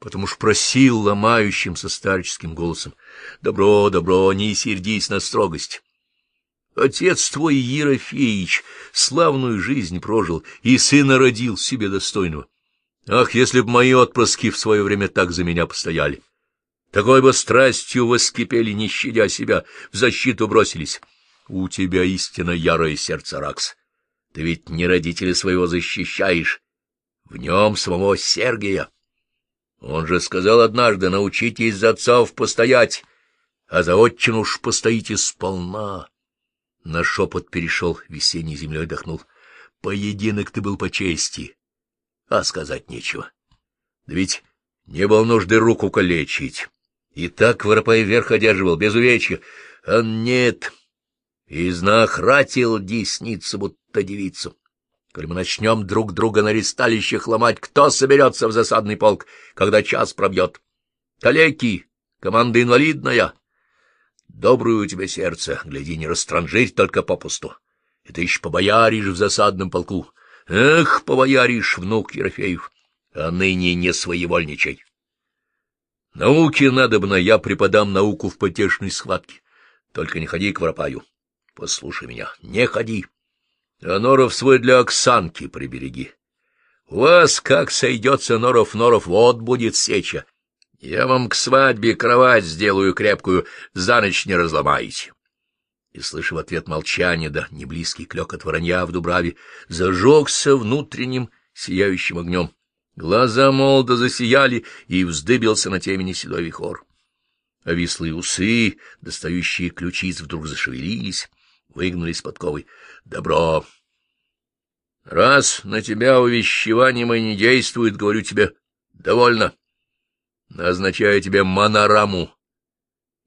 потому что просил ломающимся старческим голосом. «Добро, добро, не сердись на строгость. Отец твой, Ерофеич, славную жизнь прожил и сына родил себе достойного. Ах, если б мои отпрыски в свое время так за меня постояли! Такой бы страстью воскипели, не щадя себя, в защиту бросились. У тебя истинно ярое сердце, Ракс. Ты ведь не родителя своего защищаешь, в нем самого Сергия. Он же сказал однажды, научитесь за отцов постоять, а за отчину уж постоите сполна. На шепот перешел, весенней землей дохнул. Поединок ты был по чести, а сказать нечего. Да ведь не было нужды руку калечить. И так воропай вверх одерживал, без увечья. А нет, изнахратил десницу, будто девицу. Коль мы начнем друг друга на ресталищах ломать, кто соберется в засадный полк, когда час пробьет? Калеки, команда инвалидная. Доброе у тебя сердце, гляди, не растранжирь только попусту. Это еще побояришь в засадном полку. Эх, побояришь, внук Ерофеев, а ныне не своевольничай. Науке надобно, я преподам науку в потешной схватке. Только не ходи к воропаю. Послушай меня, не ходи. А норов свой для Оксанки прибереги. У вас, как сойдется норов-норов, вот будет сеча. Я вам к свадьбе кровать сделаю крепкую, за ночь не разломаете. И, слыша в ответ молчание, да неблизкий клёкот воронья в дубраве, зажегся внутренним сияющим огнем. Глаза молодо засияли, и вздыбился на темени седой вихор. Овислые усы, достающие ключиц, вдруг зашевелились, выгнулись подковой. Добро. Раз на тебя увещевание мое не действует, говорю тебе, довольно. Назначаю тебе монораму.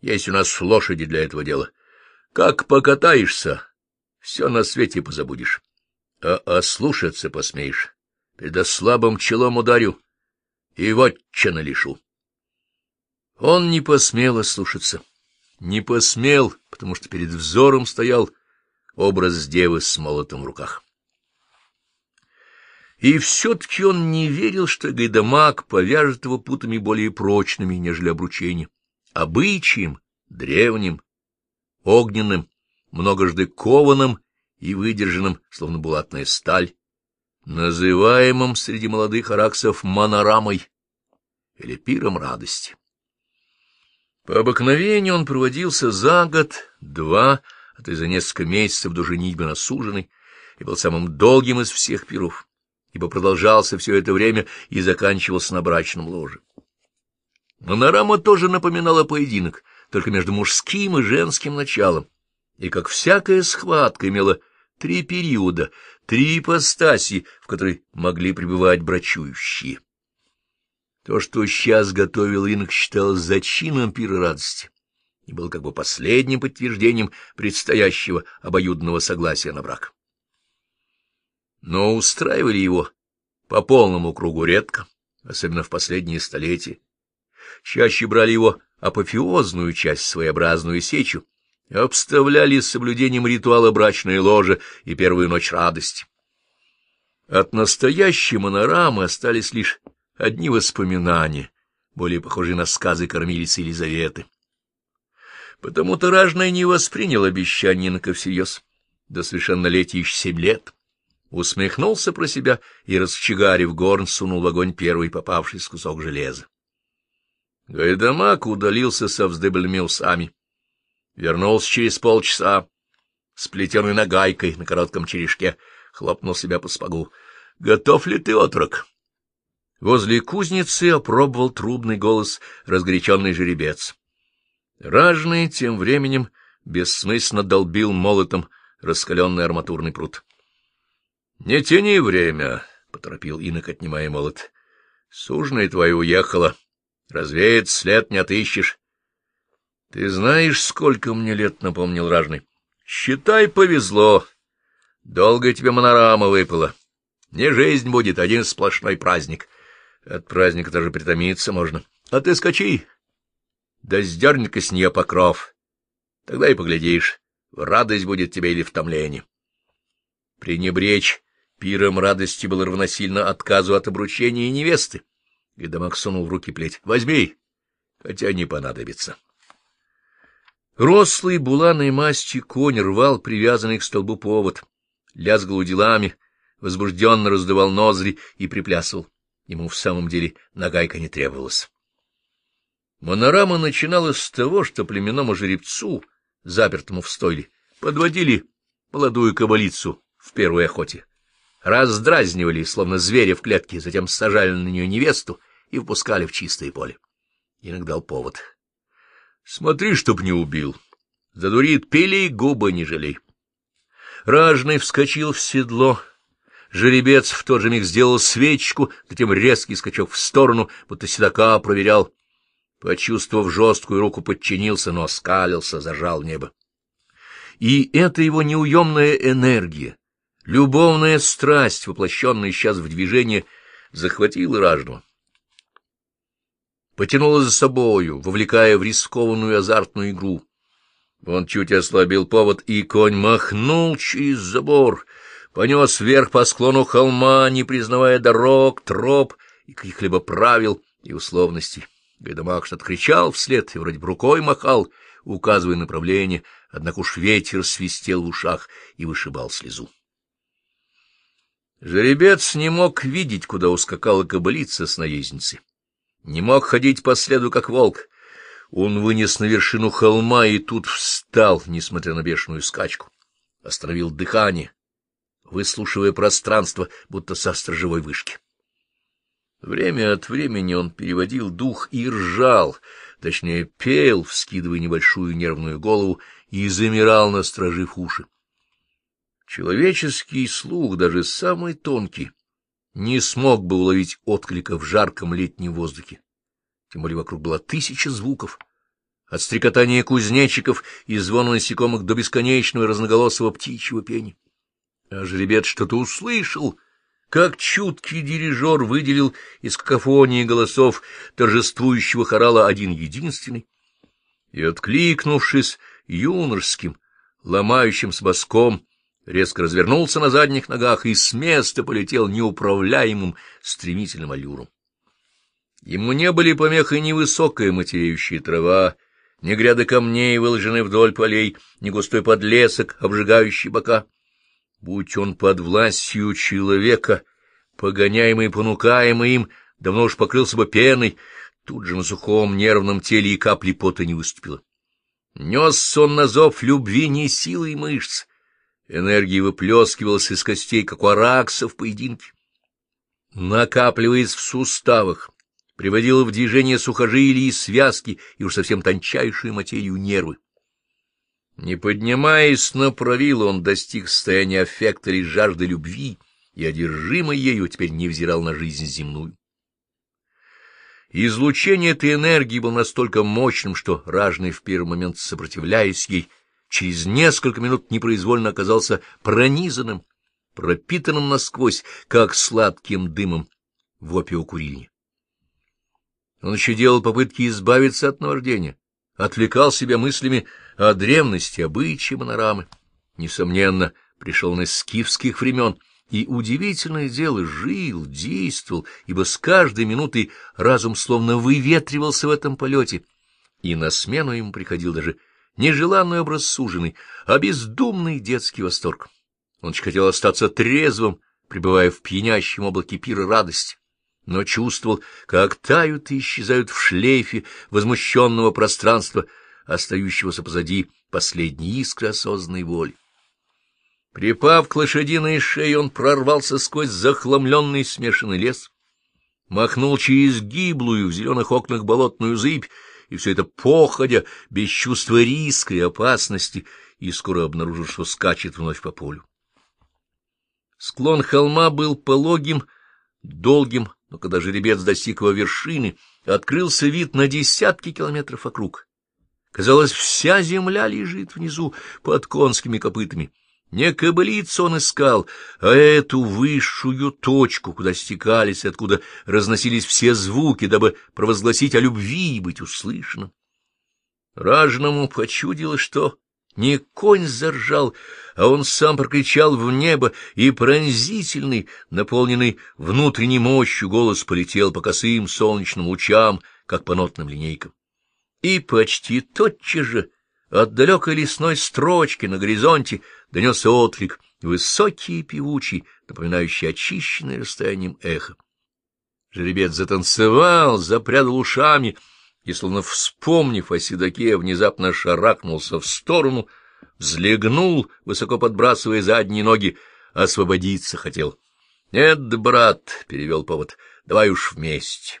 Есть у нас лошади для этого дела. Как покатаешься, все на свете позабудешь. А ослушаться посмеешь. Перед слабым челом ударю и вотчина лишу. Он не посмел ослушаться. Не посмел, потому что перед взором стоял образ девы с молотом в руках. И все-таки он не верил, что Гайдамак повяжет его путами более прочными, нежели обручение, обычаем, древним, огненным, многожды кованым и выдержанным, словно булатная сталь, называемым среди молодых араксов монорамой или пиром радости. По обыкновению он проводился за год, два, а то и за несколько месяцев до женитьбы на суженой, и был самым долгим из всех пиров, ибо продолжался все это время и заканчивался на брачном ложе. Монорама тоже напоминала поединок, только между мужским и женским началом, и, как всякая схватка, имела три периода, три ипостаси, в которой могли пребывать брачующие. То, что сейчас готовил инок, считалось зачином пира радости и был как бы последним подтверждением предстоящего обоюдного согласия на брак. Но устраивали его по полному кругу редко, особенно в последние столетия. Чаще брали его апофеозную часть, своеобразную сечу, обставляли с соблюдением ритуала брачной ложи и первую ночь радости. От настоящей монорамы остались лишь одни воспоминания, более похожие на сказы кормилицы Елизаветы. Потому-то ражный не воспринял обещание на всерьез. До совершеннолетия еще семь лет. Усмехнулся про себя и, расчегарив горн, сунул в огонь первый попавшийся кусок железа. Гайдамак удалился со вздыбленными усами. Вернулся через полчаса, с плетеной нагайкой на коротком черешке, хлопнул себя по спагу. — Готов ли ты, отрок? Возле кузницы опробовал трубный голос разгоряченный жеребец. Ражный тем временем бессмысленно долбил молотом раскаленный арматурный пруд. — Не тяни время, — поторопил инок, отнимая молот. — Сужная твоя уехала. Развеет след не отыщешь. — Ты знаешь, сколько мне лет, — напомнил Ражный. — Считай, повезло. Долго тебе монорама выпала. Не жизнь будет, один сплошной праздник. От праздника даже притомиться можно. А ты скачи, да сдерни-ка с нее покров. Тогда и поглядишь, радость будет тебе или в томлении. Пренебречь пиром радости было равносильно отказу от обручения невесты, Гайдамак сунул в руки плеть. — Возьми, хотя не понадобится. Рослый буланой масти конь рвал привязанный к столбу повод, лязгал уделами, возбужденно раздавал ноздри и приплясывал. Ему в самом деле нагайка не требовалась. Монорама начиналась с того, что племенному жеребцу, запертому в стойле, подводили молодую кабалицу в первой охоте, раздразнивали, словно зверя в клетке, затем сажали на нее невесту и впускали в чистое поле. Иногда повод. Смотри, чтоб не убил. Задурит, пили, губы не жалей. Ражный вскочил в седло. Жеребец в тот же миг сделал свечку, затем резкий скачок в сторону, будто седока проверял. Почувствовав жесткую руку, подчинился, но оскалился, зажал небо. И эта его неуемная энергия, любовная страсть, воплощенная сейчас в движение, захватила ражного. Потянула за собою, вовлекая в рискованную азартную игру. Он чуть ослабил повод, и конь махнул через забор, понес вверх по склону холма, не признавая дорог, троп и каких-либо правил и условностей. Гайдамак что-то вслед и вроде бы рукой махал, указывая направление, однако уж ветер свистел в ушах и вышибал слезу. Жеребец не мог видеть, куда ускакала кобылица с наездницей. Не мог ходить по следу, как волк. Он вынес на вершину холма и тут встал, несмотря на бешеную скачку. Остановил дыхание, выслушивая пространство, будто со сторожевой вышки. Время от времени он переводил дух и ржал, точнее пел, вскидывая небольшую нервную голову, и замирал, насторожив уши. Человеческий слух, даже самый тонкий, не смог бы уловить отклика в жарком летнем воздухе. Тем более вокруг было тысяча звуков, от стрекотания кузнечиков и звона насекомых до бесконечного разноголосого птичьего пения. А жеребец что-то услышал — как чуткий дирижер выделил из какофонии голосов торжествующего хорала один единственный, и, откликнувшись юношеским, ломающимся боском, резко развернулся на задних ногах и с места полетел неуправляемым стремительным аллюром. Ему не были помехой ни высокая матереющая трава, ни гряды камней, выложенные вдоль полей, ни густой подлесок, обжигающий бока. Будь он под властью человека, погоняемый и понукаемый им, давно уж покрылся бы пеной, тут же на сухом нервном теле и капли пота не выступило. Нес он на зов любви не силой мышц, энергия выплескивалась из костей, как у аракса в поединке. Накапливаясь в суставах, приводила в движение сухожилия и связки и уж совсем тончайшую материю нервы. Не поднимаясь на правило, он достиг состояния аффекта лишь жажды любви, и, одержимый ею, теперь не взирал на жизнь земную. Излучение этой энергии было настолько мощным, что ражный в первый момент, сопротивляясь ей, через несколько минут непроизвольно оказался пронизанным, пропитанным насквозь, как сладким дымом в опиокурильне. Он еще делал попытки избавиться от наваждения, отвлекал себя мыслями о древности, обычаи монорамы. Несомненно, пришел он из скифских времен, и удивительное дело жил, действовал, ибо с каждой минутой разум словно выветривался в этом полете, и на смену ему приходил даже нежеланный образ суженый, а бездумный детский восторг. Он хотел остаться трезвым, пребывая в пьянящем облаке пира радости но чувствовал, как тают и исчезают в шлейфе возмущенного пространства, остающегося позади последней искры осознанной воли. Припав к лошадиной шее, он прорвался сквозь захламленный смешанный лес, махнул через гиблую в зеленых окнах болотную зыбь, и все это походя, без чувства риска и опасности, и скоро обнаружил, что скачет вновь по полю. Склон холма был пологим, долгим, но когда жеребец достиг его вершины, открылся вид на десятки километров вокруг. Казалось, вся земля лежит внизу под конскими копытами. Не кобылицу он искал, а эту высшую точку, куда стекались, откуда разносились все звуки, дабы провозгласить о любви и быть услышанным. Ражному почудилось, что Не конь заржал, а он сам прокричал в небо, и пронзительный, наполненный внутренней мощью, голос полетел по косым солнечным лучам, как по нотным линейкам. И почти тотчас же от далекой лесной строчки на горизонте донесся отклик, высокий и певучий, напоминающий очищенное расстоянием эхо. Жеребец затанцевал, запрядал ушами и, словно вспомнив о седоке, внезапно шарахнулся в сторону, взлегнул, высоко подбрасывая задние ноги, освободиться хотел. — Нет, брат, — перевел повод, — давай уж вместе.